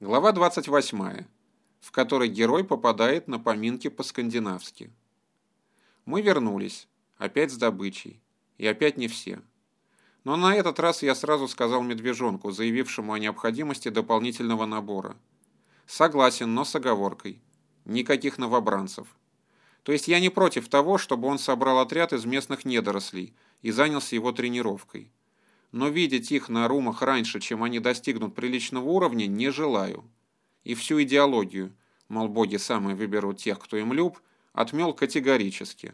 Глава 28, в которой герой попадает на поминки по-скандинавски. Мы вернулись, опять с добычей, и опять не все. Но на этот раз я сразу сказал медвежонку, заявившему о необходимости дополнительного набора. Согласен, но с оговоркой. Никаких новобранцев. То есть я не против того, чтобы он собрал отряд из местных недорослей и занялся его тренировкой. Но видеть их на румах раньше, чем они достигнут приличного уровня, не желаю. И всю идеологию, мол, боги самые выберут тех, кто им люб, отмел категорически.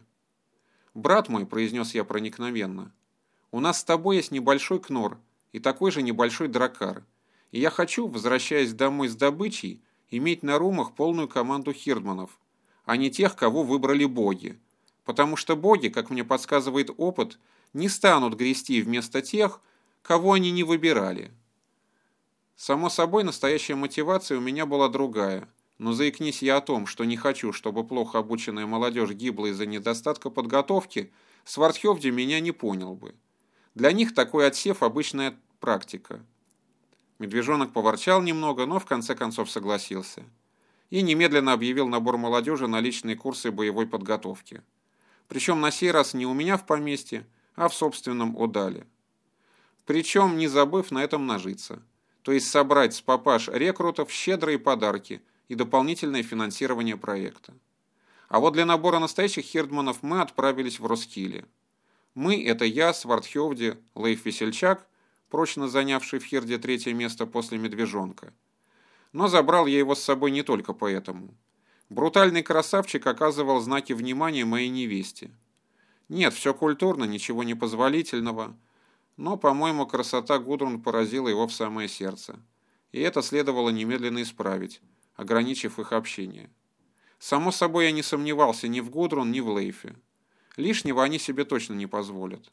«Брат мой», — произнес я проникновенно, — «у нас с тобой есть небольшой кнор и такой же небольшой дракар, и я хочу, возвращаясь домой с добычей, иметь на румах полную команду хирдманов, а не тех, кого выбрали боги. Потому что боги, как мне подсказывает опыт, не станут грести вместо тех, кого они не выбирали. Само собой, настоящая мотивация у меня была другая, но заикнись я о том, что не хочу, чтобы плохо обученная молодежь гибла из-за недостатка подготовки, Свардхевди меня не понял бы. Для них такой отсев – обычная практика. Медвежонок поворчал немного, но в конце концов согласился. И немедленно объявил набор молодежи на личные курсы боевой подготовки. Причем на сей раз не у меня в поместье, а в собственном Одале. Причем не забыв на этом нажиться. То есть собрать с папаш рекрутов щедрые подарки и дополнительное финансирование проекта. А вот для набора настоящих хердманов мы отправились в Роскиле. Мы – это я, Свардхевди, Лейф Весельчак прочно занявший в Хирде третье место после медвежонка. Но забрал я его с собой не только поэтому. Брутальный красавчик оказывал знаки внимания моей невесте. Нет, все культурно, ничего непозволительного, но, по-моему, красота Гудрун поразила его в самое сердце. И это следовало немедленно исправить, ограничив их общение. Само собой, я не сомневался ни в Гудрун, ни в Лейфе. Лишнего они себе точно не позволят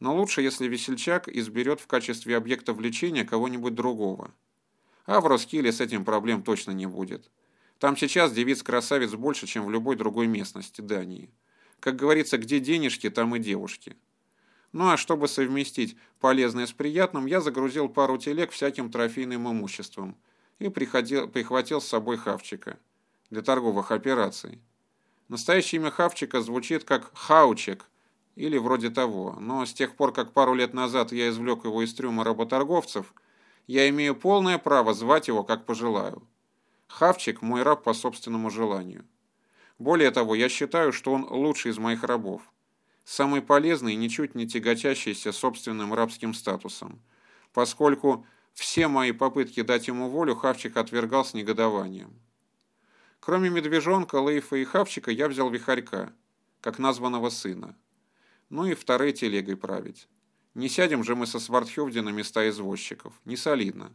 но лучше, если весельчак изберет в качестве объекта влечения кого-нибудь другого. А в Роскиле с этим проблем точно не будет. Там сейчас девиц-красавиц больше, чем в любой другой местности Дании. Как говорится, где денежки, там и девушки. Ну а чтобы совместить полезное с приятным, я загрузил пару телег всяким трофейным имуществом и приходил, прихватил с собой хавчика для торговых операций. Настоящее имя хавчика звучит как хаучек, или вроде того. Но с тех пор, как пару лет назад я извлек его из трюма работорговцев, я имею полное право звать его, как пожелаю. Хавчик – мой раб по собственному желанию. Более того, я считаю, что он лучший из моих рабов. Самый полезный и ничуть не тяготящийся собственным рабским статусом, поскольку все мои попытки дать ему волю Хавчик отвергал с негодованием. Кроме медвежонка, Лейфа и Хавчика я взял Вихарька, как названного сына ну и второй телегой править. Не сядем же мы со Свардхевди на места извозчиков, не солидно.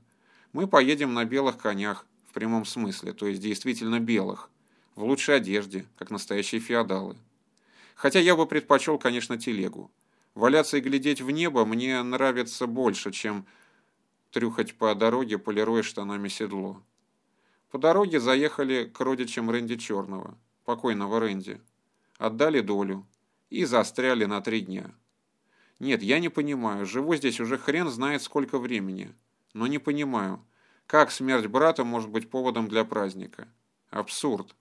Мы поедем на белых конях, в прямом смысле, то есть действительно белых, в лучшей одежде, как настоящие феодалы. Хотя я бы предпочел, конечно, телегу. Валяться и глядеть в небо мне нравится больше, чем трюхать по дороге, полируя штанами седло. По дороге заехали к родичам Рэнди Черного, покойного Рэнди. Отдали долю, и застряли на три дня. Нет, я не понимаю, живу здесь уже хрен знает сколько времени, но не понимаю, как смерть брата может быть поводом для праздника. Абсурд.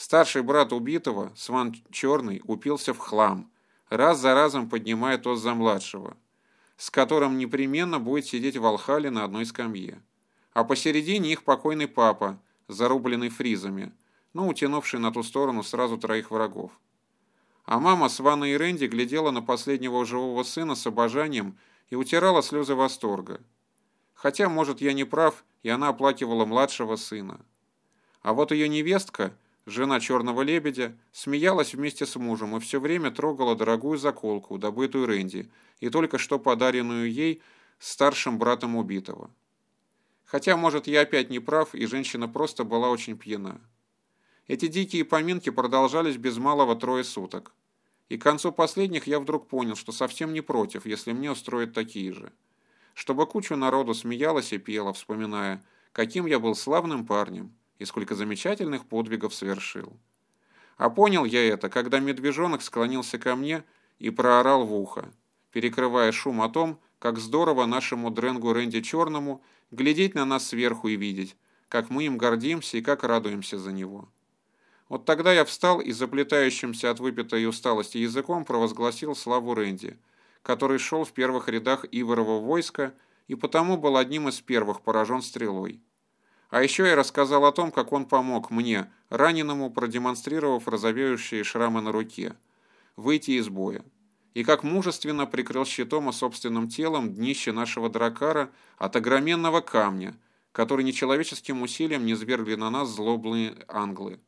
Старший брат убитого, Сван Черный, упился в хлам, раз за разом поднимая тост за младшего, с которым непременно будет сидеть в Алхале на одной скамье. А посередине их покойный папа, зарубленный фризами, но утянувший на ту сторону сразу троих врагов. А мама с Ванной и Рэнди глядела на последнего живого сына с обожанием и утирала слезы восторга. Хотя, может, я не прав, и она оплакивала младшего сына. А вот ее невестка, жена черного лебедя, смеялась вместе с мужем и все время трогала дорогую заколку, добытую Рэнди, и только что подаренную ей старшим братом убитого. Хотя, может, я опять не прав, и женщина просто была очень пьяна. Эти дикие поминки продолжались без малого трое суток. И к концу последних я вдруг понял, что совсем не против, если мне устроят такие же. Чтобы кучу народу смеялась и пела, вспоминая, каким я был славным парнем и сколько замечательных подвигов совершил. А понял я это, когда медвежонок склонился ко мне и проорал в ухо, перекрывая шум о том, как здорово нашему Дренгу Рэнди Черному глядеть на нас сверху и видеть, как мы им гордимся и как радуемся за него. Вот тогда я встал и заплетающимся от выпитой усталости языком провозгласил славу Рэнди, который шел в первых рядах Иворова войска и потому был одним из первых поражен стрелой. А еще я рассказал о том, как он помог мне, раненому, продемонстрировав розовеющие шрамы на руке, выйти из боя, и как мужественно прикрыл щитом и собственным телом днище нашего дракара от огроменного камня, который нечеловеческим усилием не свергли на нас злобные англы.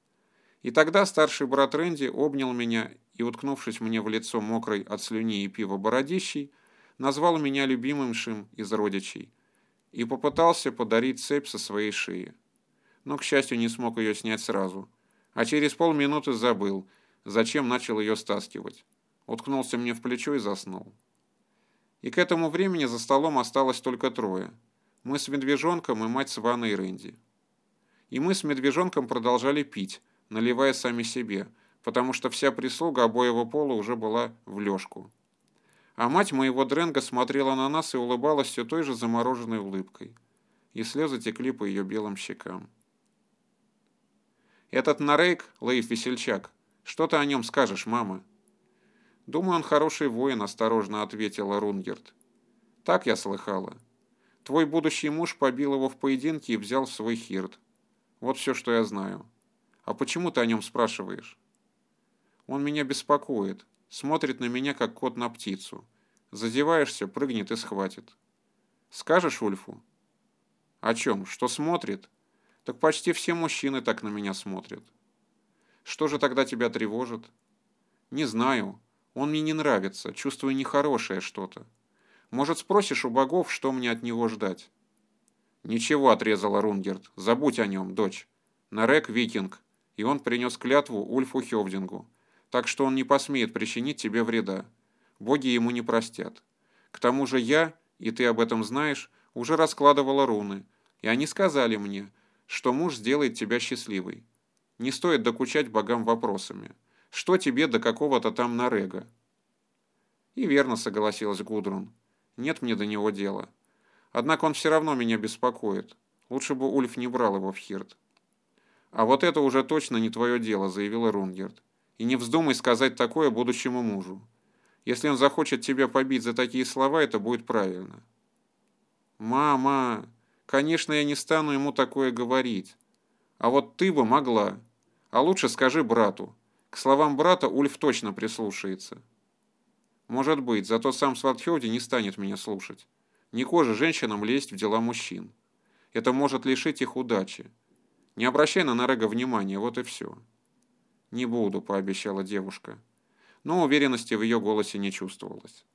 И тогда старший брат Рэнди обнял меня и, уткнувшись мне в лицо мокрой от слюни и пива бородищей, назвал меня любимым из родичей и попытался подарить цепь со своей шеи. Но, к счастью, не смог ее снять сразу, а через полминуты забыл, зачем начал ее стаскивать. Уткнулся мне в плечо и заснул. И к этому времени за столом осталось только трое. Мы с медвежонком и мать с Ванной и Рэнди. И мы с медвежонком продолжали пить, наливая сами себе, потому что вся прислуга обоего пола уже была в лёжку. А мать моего Дренга смотрела на нас и улыбалась все той же замороженной улыбкой. И слезы текли по ее белым щекам. «Этот Нарейк, Лейф Весельчак, что ты о нем скажешь, мама?» «Думаю, он хороший воин», – осторожно ответила Рунгерт. «Так я слыхала. Твой будущий муж побил его в поединке и взял в свой хирт. Вот все, что я знаю. А почему ты о нем спрашиваешь? Он меня беспокоит. Смотрит на меня, как кот на птицу. Задеваешься, прыгнет и схватит. Скажешь Ульфу? О чем? Что смотрит? Так почти все мужчины так на меня смотрят. Что же тогда тебя тревожит? Не знаю. Он мне не нравится. Чувствую нехорошее что-то. Может, спросишь у богов, что мне от него ждать? Ничего, отрезала Рунгерт. Забудь о нем, дочь. Нарек викинг и он принес клятву Ульфу Хевдингу, так что он не посмеет причинить тебе вреда. Боги ему не простят. К тому же я, и ты об этом знаешь, уже раскладывала руны, и они сказали мне, что муж сделает тебя счастливой. Не стоит докучать богам вопросами. Что тебе до какого-то там Нарега? И верно согласилась Гудрун. Нет мне до него дела. Однако он все равно меня беспокоит. Лучше бы Ульф не брал его в Хирт. «А вот это уже точно не твое дело», – заявила Рунгерт. «И не вздумай сказать такое будущему мужу. Если он захочет тебя побить за такие слова, это будет правильно». «Мама, конечно, я не стану ему такое говорить. А вот ты бы могла. А лучше скажи брату. К словам брата Ульф точно прислушается». «Может быть, зато сам Свардхевди не станет меня слушать. Не коже женщинам лезть в дела мужчин. Это может лишить их удачи. Не обращай на Нарега внимания, вот и все. Не буду, пообещала девушка. Но уверенности в ее голосе не чувствовалось.